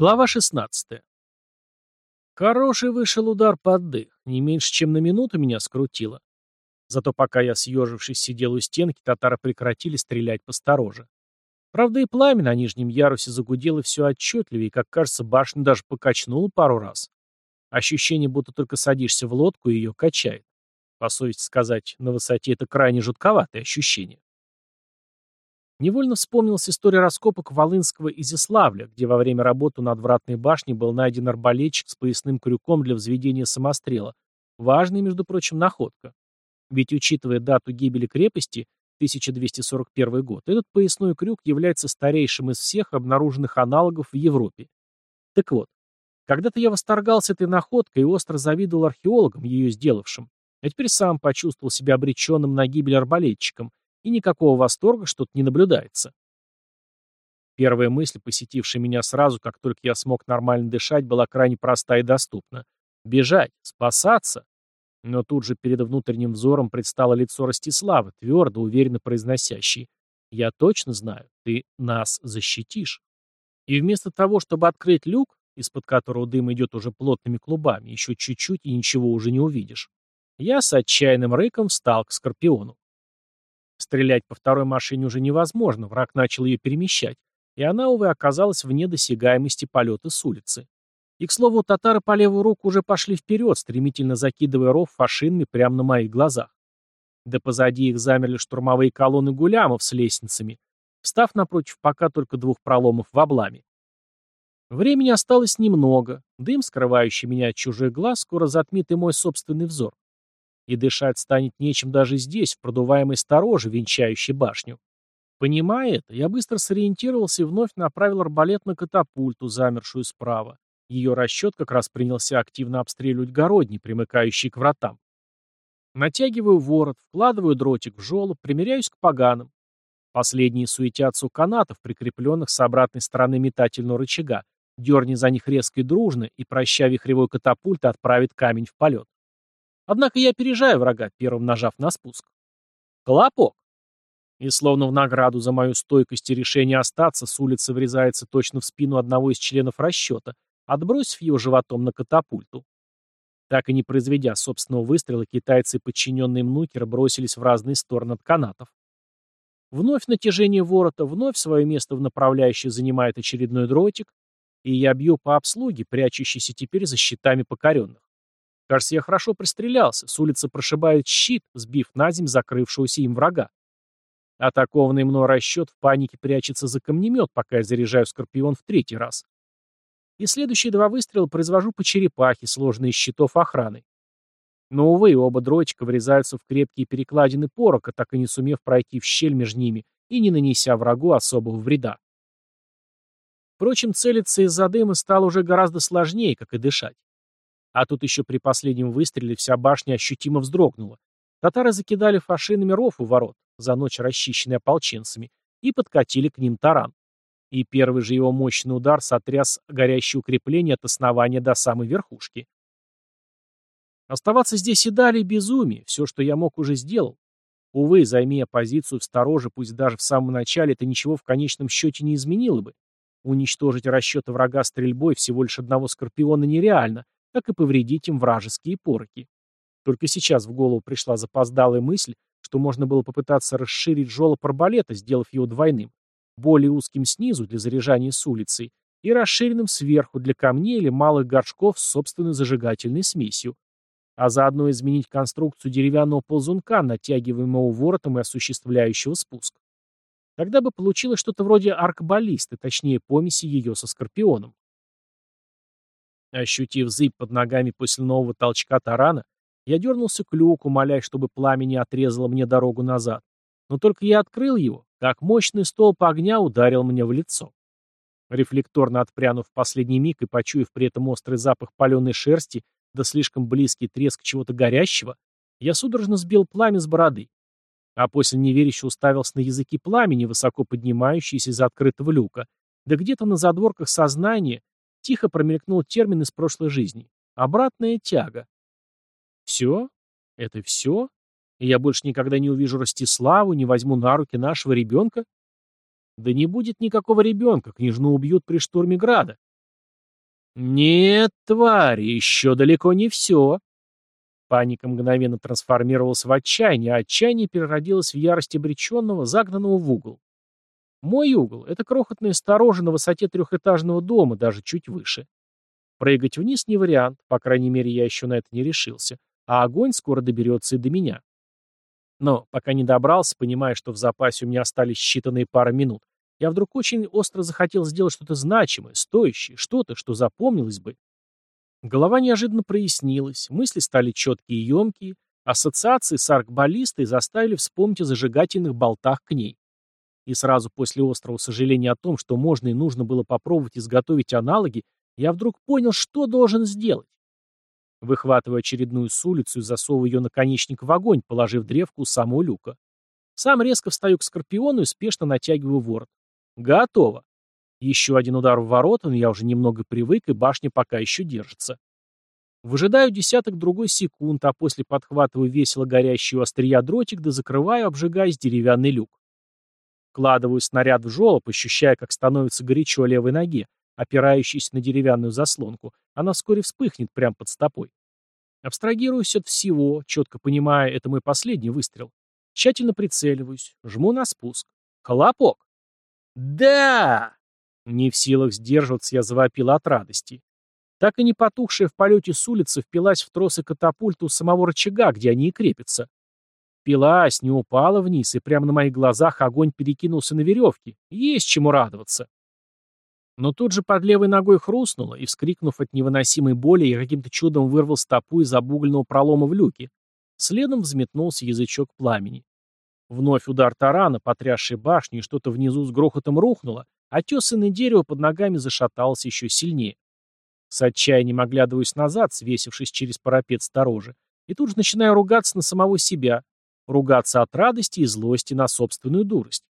Глава 16. Хороший вышел удар под дых, не меньше, чем на минуту меня скрутило. Зато пока я, съежившись, сидел у стенки, татары прекратили стрелять постороже. Правда, и пламя на нижнем ярусе загудело все отчетливее, и, как кажется, башню даже покачнуло пару раз. Ощущение, будто только садишься в лодку, и ее качает. По совести сказать, на высоте это крайне жутковатое ощущение. Невольно вспомнилась история раскопок Волынского Изяславля, где во время работы над вратной башней был найден арбалетчик с поясным крюком для взведения самострела. Важная, между прочим, находка. Ведь, учитывая дату гибели крепости, 1241 год, этот поясной крюк является старейшим из всех обнаруженных аналогов в Европе. Так вот, когда-то я восторгался этой находкой и остро завидовал археологам, ее сделавшим, а теперь сам почувствовал себя обреченным на гибель арбалетчиком, и никакого восторга что-то не наблюдается. Первая мысль, посетившая меня сразу, как только я смог нормально дышать, была крайне проста и доступна. Бежать, спасаться. Но тут же перед внутренним взором предстало лицо Ростислава, твердо, уверенно произносящий. «Я точно знаю, ты нас защитишь». И вместо того, чтобы открыть люк, из-под которого дым идет уже плотными клубами, еще чуть-чуть и ничего уже не увидишь, я с отчаянным рыком встал к Скорпиону. Стрелять по второй машине уже невозможно, враг начал ее перемещать, и она, увы, оказалась вне досягаемости полета с улицы. И, к слову, татары по левую руку уже пошли вперед, стремительно закидывая ров фашинами прямо на моих глазах. Да позади их замерли штурмовые колонны гулямов с лестницами, встав напротив пока только двух проломов в обламе. Времени осталось немного, дым, скрывающий меня от чужих глаз, скоро затмит и мой собственный взор и дышать станет нечем даже здесь, в продуваемой стороже, венчающей башню. Понимая это, я быстро сориентировался и вновь направил арбалет на катапульту, замершую справа. Ее расчет как раз принялся активно обстреливать городни, примыкающие к вратам. Натягиваю ворот, вкладываю дротик в жолоб, примеряюсь к поганам. Последние суетятся у канатов, прикрепленных с обратной стороны метательного рычага. Дерни за них резко и дружно, и, проща вихревой катапульт, отправит камень в полет. Однако я опережаю врага, первым нажав на спуск. Колопок. И словно в награду за мою стойкость и решение остаться, с улицы врезается точно в спину одного из членов расчета, отбросив его животом на катапульту. Так и не произведя собственного выстрела, китайцы и подчиненные Мнукера бросились в разные стороны от канатов. Вновь натяжение ворота, вновь свое место в направляющей занимает очередной дротик, и я бью по обслуге, прячущейся теперь за щитами покоренных. Кажется, я хорошо пристрелялся. С улицы прошибает щит, сбив на земь закрывшегося им врага. Атакованный мной расчет в панике прячется за камнемет, пока я заряжаю скорпион в третий раз. И следующие два выстрела произвожу по черепахе, сложные из щитов охраны. Но, увы, оба дротика врезаются в крепкие перекладины порока, так и не сумев пройти в щель между ними и не нанеся врагу особого вреда. Впрочем, целиться из-за дыма стало уже гораздо сложнее, как и дышать. А тут еще при последнем выстреле вся башня ощутимо вздрогнула. Татары закидали фашинами ров у ворот, за ночь расчищенный ополченцами, и подкатили к ним таран. И первый же его мощный удар сотряс горящее укрепление от основания до самой верхушки. Оставаться здесь и далее безумие, все, что я мог, уже сделал. Увы, займи позицию в стороже, пусть даже в самом начале, это ничего в конечном счете не изменило бы. Уничтожить расчеты врага стрельбой всего лишь одного скорпиона нереально, так и повредить им вражеские пороки. Только сейчас в голову пришла запоздалая мысль, что можно было попытаться расширить жолоб арбалета, сделав его двойным, более узким снизу для заряжания с улицы и расширенным сверху для камней или малых горшков с собственной зажигательной смесью, а заодно изменить конструкцию деревянного ползунка, натягиваемого воротом и осуществляющего спуск. Тогда бы получилось что-то вроде аркбаллисты, точнее помеси ее со скорпионом. Ощутив зыбь под ногами после нового толчка тарана, я дернулся к люку, молясь, чтобы пламя не отрезало мне дорогу назад. Но только я открыл его, как мощный столб огня ударил мне в лицо. Рефлекторно отпрянув последний миг и почуяв при этом острый запах паленой шерсти да слишком близкий треск чего-то горящего, я судорожно сбил пламя с бороды. А после неверяще уставился на языки пламени, высоко поднимающиеся из открытого люка, да где-то на задворках сознания Тихо промелькнул термин из прошлой жизни. Обратная тяга. Все? Это все? И я больше никогда не увижу Ростиславу, не возьму на руки нашего ребенка? Да не будет никакого ребенка, княжну убьют при штурме града. «Нет, тварь, еще далеко не все». Паника мгновенно трансформировалась в отчаяние, а отчаяние переродилось в ярость обреченного, загнанного в угол. Мой угол — это крохотная сторожа на высоте трехэтажного дома, даже чуть выше. Прыгать вниз не вариант, по крайней мере, я еще на это не решился, а огонь скоро доберется и до меня. Но пока не добрался, понимая, что в запасе у меня остались считанные пары минут, я вдруг очень остро захотел сделать что-то значимое, стоящее, что-то, что запомнилось бы. Голова неожиданно прояснилась, мысли стали четкие и емкие, ассоциации с аркбаллистой заставили вспомнить о зажигательных болтах к ней. И сразу после острого сожаления о том, что можно и нужно было попробовать изготовить аналоги, я вдруг понял, что должен сделать. Выхватываю очередную с улицу засовываю ее наконечник в огонь, положив древку у самого люка. Сам резко встаю к скорпиону и спешно натягиваю ворот. Готово. Еще один удар в ворота, но я уже немного привык, и башня пока еще держится. Выжидаю десяток другой секунд, а после подхватываю весело горящий у острия дротик, да закрываю, обжигаясь деревянный люк. Вкладываю снаряд в жолоб, ощущая, как становится горячо левой ноге, опирающейся на деревянную заслонку. Она вскоре вспыхнет прямо под стопой. Абстрагируюсь от всего, четко понимая, это мой последний выстрел. Тщательно прицеливаюсь, жму на спуск. Хлопок! Да! Не в силах сдерживаться, я завопил от радости. Так и не потухшая в полете с улицы впилась в тросы катапульту самого рычага, где они и крепятся. Впилась, не упала вниз, и прямо на моих глазах огонь перекинулся на веревки. Есть чему радоваться. Но тут же под левой ногой хрустнуло, и, вскрикнув от невыносимой боли, я каким-то чудом вырвал стопу из обугленного пролома в люке. Следом взметнулся язычок пламени. Вновь удар тарана, потрясший башню, и что-то внизу с грохотом рухнуло, а тесанное дерево под ногами зашаталось еще сильнее. С отчаянием оглядываюсь назад, свесившись через парапет сторожа, и тут же начинаю ругаться на самого себя, ругаться от радости и злости на собственную дурость.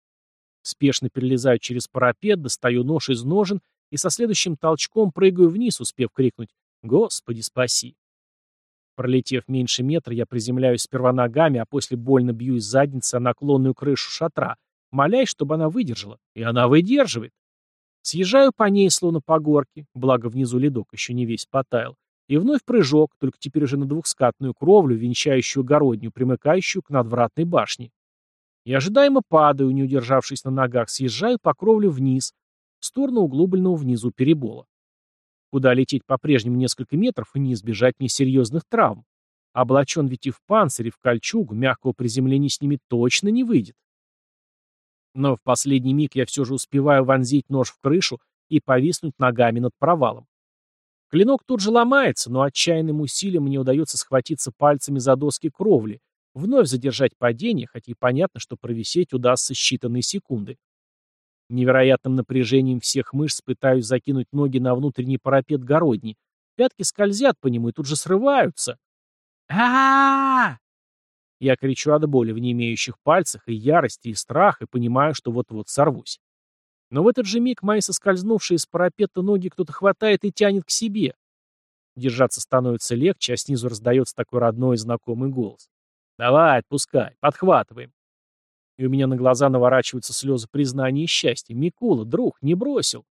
Спешно перелезаю через парапет, достаю нож из ножен и со следующим толчком прыгаю вниз, успев крикнуть «Господи, спаси!». Пролетев меньше метра, я приземляюсь сперва ногами, а после больно бью из задницы о наклонную крышу шатра, молясь, чтобы она выдержала. И она выдерживает. Съезжаю по ней, словно по горке, благо внизу ледок еще не весь потаял, и вновь прыжок, только теперь уже на двухскатную кровлю, венчающую городню, примыкающую к надвратной башне. И ожидаемо падаю, не удержавшись на ногах, съезжаю по кровлю вниз, в сторону углубленного внизу перебола куда лететь по-прежнему несколько метров и не избежать мне серьезных травм. Облачен ведь и в панцирь, и в кольчугу, мягкого приземления с ними точно не выйдет. Но в последний миг я все же успеваю вонзить нож в крышу и повиснуть ногами над провалом. Клинок тут же ломается, но отчаянным усилием мне удается схватиться пальцами за доски кровли, вновь задержать падение, хотя и понятно, что провисеть удастся считанные секунды. Невероятным напряжением всех мышц пытаюсь закинуть ноги на внутренний парапет городни. Пятки скользят по нему и тут же срываются. а Я кричу от боли в неимеющих пальцах и ярости, и страха, и понимаю, что вот-вот сорвусь. Но в этот же миг мои соскользнувшие с парапета ноги кто-то хватает и тянет к себе. Держаться становится легче, а снизу раздается такой родной и знакомый голос. «Давай, отпускай, подхватываем» и у меня на глаза наворачиваются слезы признания и счастья. Микула, друг, не бросил.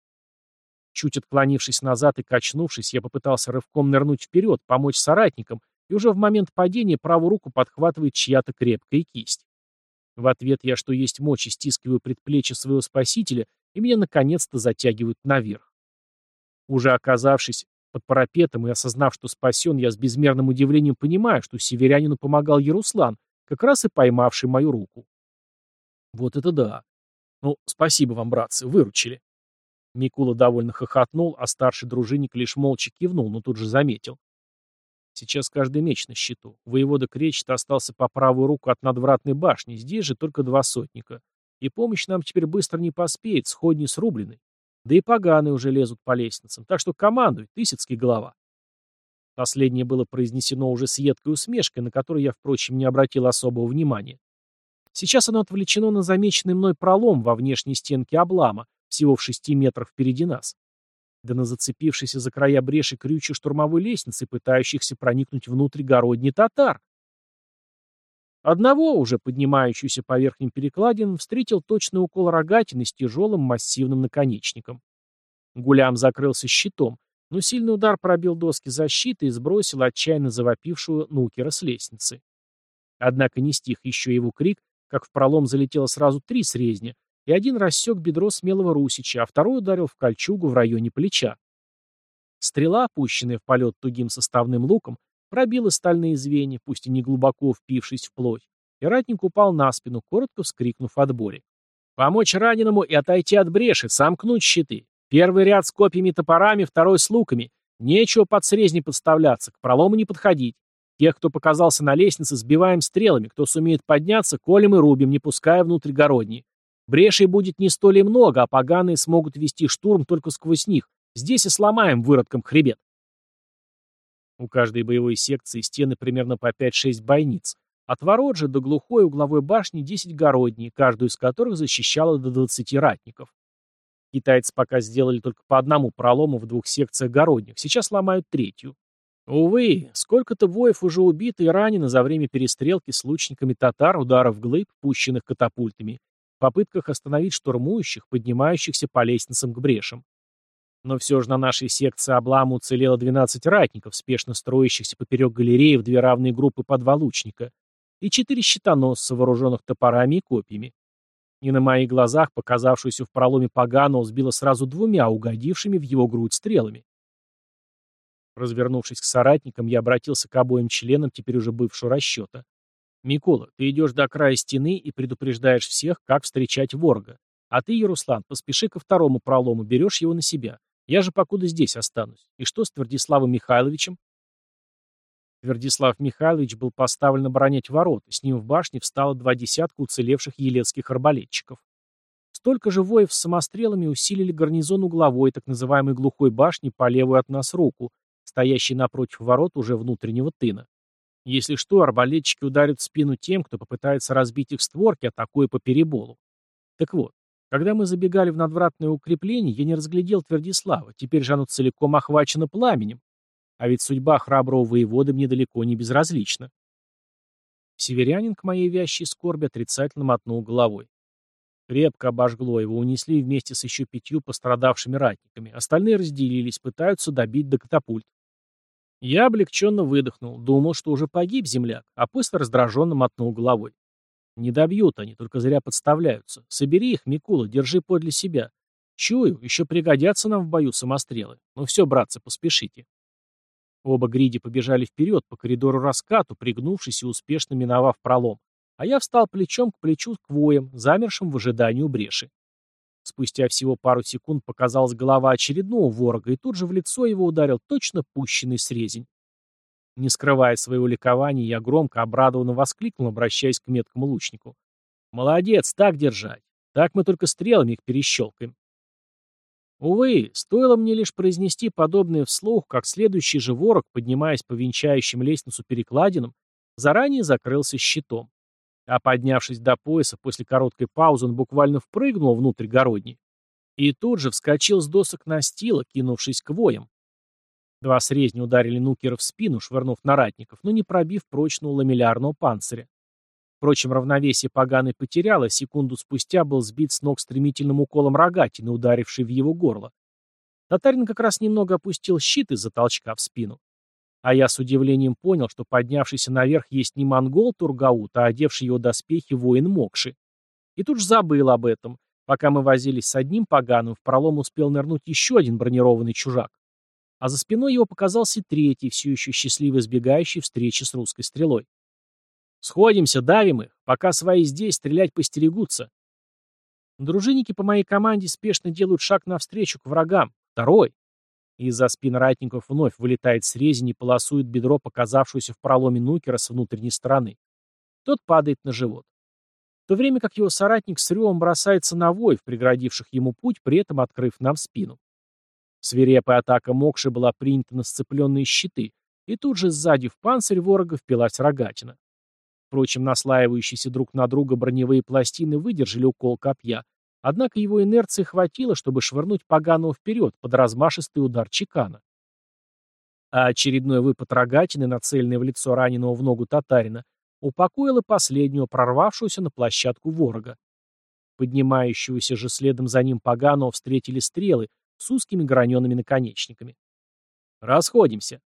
Чуть отклонившись назад и качнувшись, я попытался рывком нырнуть вперед, помочь соратникам, и уже в момент падения правую руку подхватывает чья-то крепкая кисть. В ответ я, что есть мочи, стискиваю предплечье своего спасителя, и меня наконец-то затягивают наверх. Уже оказавшись под парапетом и осознав, что спасен, я с безмерным удивлением понимаю, что северянину помогал Яруслан, как раз и поймавший мою руку. Вот это да. Ну, спасибо вам, братцы, выручили. Микула довольно хохотнул, а старший дружинник лишь молча кивнул, но тут же заметил. Сейчас каждый меч на счету. Воевода Кречет остался по правую руку от надвратной башни, здесь же только два сотника. И помощь нам теперь быстро не поспеет, сходни срублены. Да и поганые уже лезут по лестницам, так что командуй, Тысяцкий голова. Последнее было произнесено уже с едкой усмешкой, на которую я, впрочем, не обратил особого внимания. Сейчас оно отвлечено на замеченный мной пролом во внешней стенке облама, всего в шести метрах впереди нас. Да на зацепившейся за края бреши крючи штурмовой лестницы, пытающихся проникнуть внутрь городни татар. Одного, уже поднимающуюся по верхним перекладинам, встретил точный укол рогатины с тяжелым массивным наконечником. Гулям закрылся щитом, Но сильный удар пробил доски защиты и сбросил отчаянно завопившего Нукера с лестницы. Однако не стих еще его крик, как в пролом залетело сразу три срезня, и один рассек бедро смелого Русича, а второй ударил в кольчугу в районе плеча. Стрела, опущенная в полет тугим составным луком, пробила стальные звенья, пусть и не глубоко впившись в плоть, и ратник упал на спину, коротко вскрикнув от боли. «Помочь раненому и отойти от бреши, сомкнуть щиты. Первый ряд с копьями и топорами, второй с луками. Нечего под срезни подставляться, к пролому не подходить. Тех, кто показался на лестнице, сбиваем стрелами, кто сумеет подняться, колем и рубим, не пуская внутрь городни. Брешей будет не столь и много, а поганые смогут вести штурм только сквозь них. Здесь и сломаем выродком хребет. У каждой боевой секции стены примерно по 5-6 бойниц. От ворот же до глухой угловой башни 10 городней, каждую из которых защищала до 20 ратников. Китайцы пока сделали только по одному пролому в двух секциях городних, сейчас ломают третью. Увы, сколько-то воев уже убито и ранено за время перестрелки с лучниками татар, ударов глыб, пущенных катапультами, в попытках остановить штурмующих, поднимающихся по лестницам к брешам. Но все же на нашей секции облама уцелело 12 ратников, спешно строящихся поперек галереи в две равные группы по два лучника, и четыре щитоносца, вооруженных топорами и копьями. И на моих глазах показавшуюся в проломе Паганова сбило сразу двумя, угодившими в его грудь стрелами. Развернувшись к соратникам, я обратился к обоим членам теперь уже бывшего расчета. «Микола, ты идешь до края стены и предупреждаешь всех, как встречать ворога. А ты, Яруслан, поспеши ко второму пролому, берешь его на себя. Я же покуда здесь останусь. И что с Твердиславом Михайловичем? Твердислав Михайлович был поставлен оборонять ворота, с ним в башне встало два десятка уцелевших елецких арбалетчиков. Столько же воев с самострелами усилили гарнизон угловой, так называемой глухой башни по левую от нас руку, стоящей напротив ворот уже внутреннего тына. Если что, арбалетчики ударят в спину тем, кто попытается разбить их створки, атакуя по переболу. Так вот, когда мы забегали в надвратное укрепление, я не разглядел Твердислава, теперь же оно целиком охвачено пламенем. А ведь судьба храброго воеводы мне далеко не безразлична. Северянин к моей вящей скорби отрицательно мотнул головой. Крепко обожгло его, унесли вместе с еще пятью пострадавшими ратниками. Остальные разделились, пытаются добить до катапульт. Я облегченно выдохнул, думал, что уже погиб земляк, а после раздраженно мотнул головой. Не добьют они, только зря подставляются. Собери их, Микула, держи подле себя. Чую, еще пригодятся нам в бою самострелы. Ну все, братцы, поспешите. Оба гриди побежали вперед по коридору раскату, пригнувшись и успешно миновав пролом. А я встал плечом к плечу к воям, замершим в ожидании у бреши. Спустя всего пару секунд показалась голова очередного ворога, и тут же в лицо его ударил точно пущенный срезень. Не скрывая своего ликования, я громко, обрадованно воскликнул, обращаясь к меткому лучнику. «Молодец, так держать. Так мы только стрелами их перещелкаем». Увы, стоило мне лишь произнести подобное вслух, как следующий же ворог, поднимаясь по венчающим лестницу перекладинам, заранее закрылся щитом. А поднявшись до пояса, после короткой паузы он буквально впрыгнул внутрь городни. И тут же вскочил с досок настила, кинувшись к воям. Два срезня ударили Нукера в спину, швырнув на ратников, но не пробив прочного ламеллярного панциря. Впрочем, равновесие поганый потерял, а секунду спустя был сбит с ног стремительным уколом рогатины, ударившей в его горло. Татарин как раз немного опустил щит из-за толчка в спину. А я с удивлением понял, что поднявшийся наверх есть не монгол Тургаут, а одевший его доспехи воин Мокши. И тут же забыл об этом. Пока мы возились с одним поганым, в пролом успел нырнуть еще один бронированный чужак а за спиной его показался третий, все еще счастливо избегающий встречи с русской стрелой. «Сходимся, давим их, пока свои здесь, стрелять постерегутся». Дружинники по моей команде спешно делают шаг навстречу к врагам. Второй. Из-за спин ратников вновь вылетает срезень и полосует бедро, показавшуюся в проломе нукера с внутренней стороны. Тот падает на живот. В то время как его соратник с ревом бросается на воев, преградивших ему путь, при этом открыв нам спину. Свирепая атака Мокши была принята на сцепленные щиты, и тут же сзади в панцирь ворога впилась рогатина. Впрочем, наслаивающиеся друг на друга броневые пластины выдержали укол копья, однако его инерции хватило, чтобы швырнуть поганого вперед под размашистый удар чекана. А очередной выпад рогатины, нацеленный в лицо раненого в ногу татарина, упокоил и последнего прорвавшегося на площадку ворога. Поднимающегося же следом за ним поганого встретили стрелы, с узкими гранеными наконечниками. Расходимся.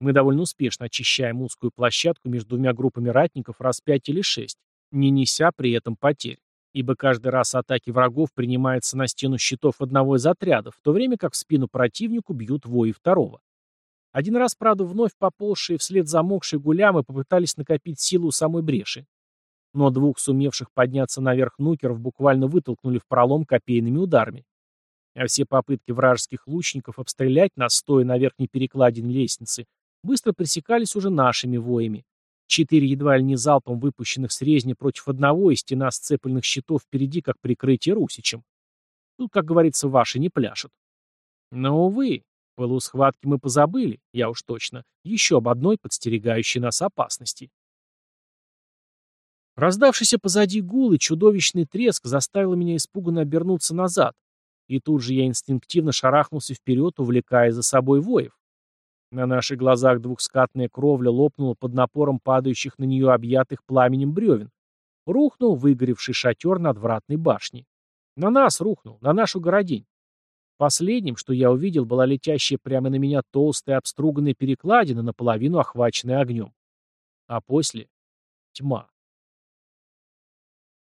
Мы довольно успешно очищаем узкую площадку между двумя группами ратников раз пять или шесть, не неся при этом потерь, ибо каждый раз атаки врагов принимаются на стену щитов одного из отрядов, в то время как в спину противнику бьют вои второго. Один раз, правда, вновь поползшие вслед замокшие гулямы попытались накопить силу у самой бреши. Но двух сумевших подняться наверх нукеров буквально вытолкнули в пролом копейными ударами. А все попытки вражеских лучников обстрелять нас, стоя на верхней перекладине лестницы, быстро пресекались уже нашими воями. Четыре едва ли не залпом выпущенных с резни против одного и стена сцепленных щитов впереди, как прикрытие русичем. Тут, как говорится, ваши не пляшут. Но, увы, в пылу схватки мы позабыли, я уж точно, еще об одной подстерегающей нас опасности. Раздавшийся позади гул и чудовищный треск заставил меня испуганно обернуться назад, и тут же я инстинктивно шарахнулся вперед, увлекая за собой воев. На наших глазах двухскатная кровля лопнула под напором падающих на нее объятых пламенем бревен. Рухнул выгоревший шатер надвратной башни. На нас рухнул, на нашу городень. Последним, что я увидел, была летящая прямо на меня толстая обструганная перекладина, наполовину охваченная огнем. А после — тьма.